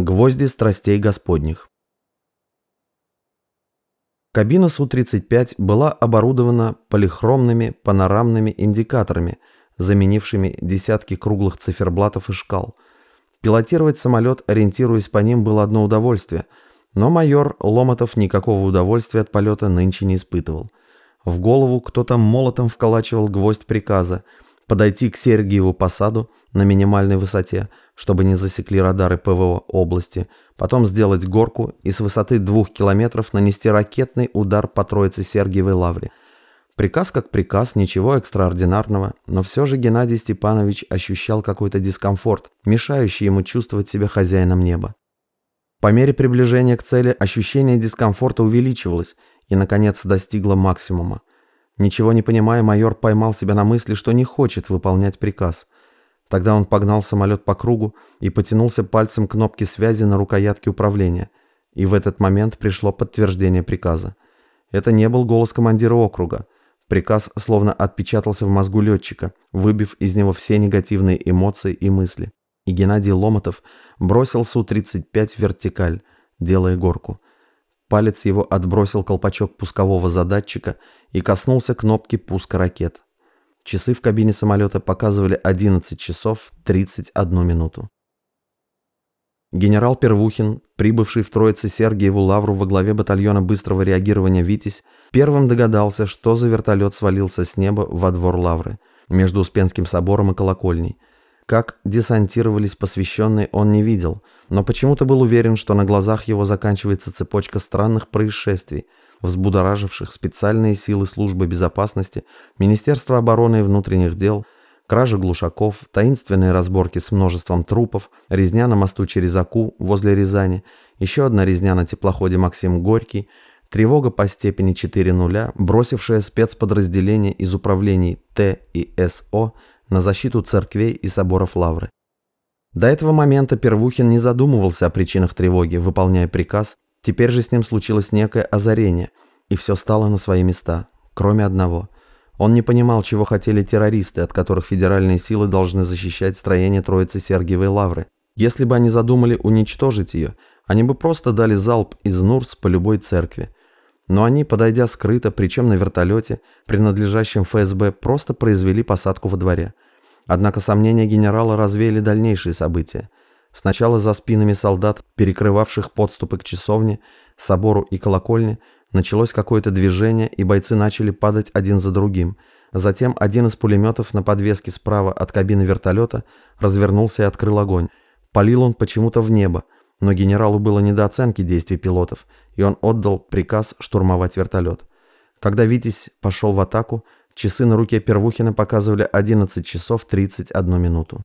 Гвозди страстей Господних. Кабина Су-35 была оборудована полихромными панорамными индикаторами, заменившими десятки круглых циферблатов и шкал. Пилотировать самолет, ориентируясь по ним, было одно удовольствие, но майор Ломотов никакого удовольствия от полета нынче не испытывал. В голову кто-то молотом вколачивал гвоздь приказа – подойти к Сергиеву посаду на минимальной высоте, чтобы не засекли радары ПВО области, потом сделать горку и с высоты двух километров нанести ракетный удар по Троице Сергиевой лавре. Приказ как приказ, ничего экстраординарного, но все же Геннадий Степанович ощущал какой-то дискомфорт, мешающий ему чувствовать себя хозяином неба. По мере приближения к цели ощущение дискомфорта увеличивалось и, наконец, достигло максимума. Ничего не понимая, майор поймал себя на мысли, что не хочет выполнять приказ. Тогда он погнал самолет по кругу и потянулся пальцем к кнопке связи на рукоятке управления. И в этот момент пришло подтверждение приказа. Это не был голос командира округа. Приказ словно отпечатался в мозгу летчика, выбив из него все негативные эмоции и мысли. И Геннадий Ломотов бросил Су-35 в вертикаль, делая горку. Палец его отбросил колпачок пускового задатчика и коснулся кнопки пуска ракет. Часы в кабине самолета показывали 11 часов 31 минуту. Генерал Первухин, прибывший в Троице Сергиеву Лавру во главе батальона быстрого реагирования «Витязь», первым догадался, что за вертолет свалился с неба во двор Лавры, между Успенским собором и колокольней. Как десантировались посвященные, он не видел, но почему-то был уверен, что на глазах его заканчивается цепочка странных происшествий, взбудораживших специальные силы службы безопасности, Министерство обороны и внутренних дел, кража глушаков, таинственные разборки с множеством трупов, резня на мосту через Аку возле Рязани, еще одна резня на теплоходе Максим Горький, тревога по степени 4 нуля, бросившая спецподразделение из управлений Т и СО на защиту церквей и соборов Лавры. До этого момента Первухин не задумывался о причинах тревоги, выполняя приказ, теперь же с ним случилось некое озарение, и все стало на свои места, кроме одного. Он не понимал, чего хотели террористы, от которых федеральные силы должны защищать строение Троицы Сергиевой Лавры. Если бы они задумали уничтожить ее, они бы просто дали залп из Нурс по любой церкви. Но они, подойдя скрыто, причем на вертолете, принадлежащем ФСБ, просто произвели посадку во дворе. Однако сомнения генерала развеяли дальнейшие события. Сначала за спинами солдат, перекрывавших подступы к часовне, собору и колокольне, началось какое-то движение, и бойцы начали падать один за другим. Затем один из пулеметов на подвеске справа от кабины вертолета развернулся и открыл огонь. Полил он почему-то в небо, но генералу было не до оценки действий пилотов, и он отдал приказ штурмовать вертолет. Когда «Витязь» пошел в атаку, часы на руке Первухина показывали 11 часов 31 минуту.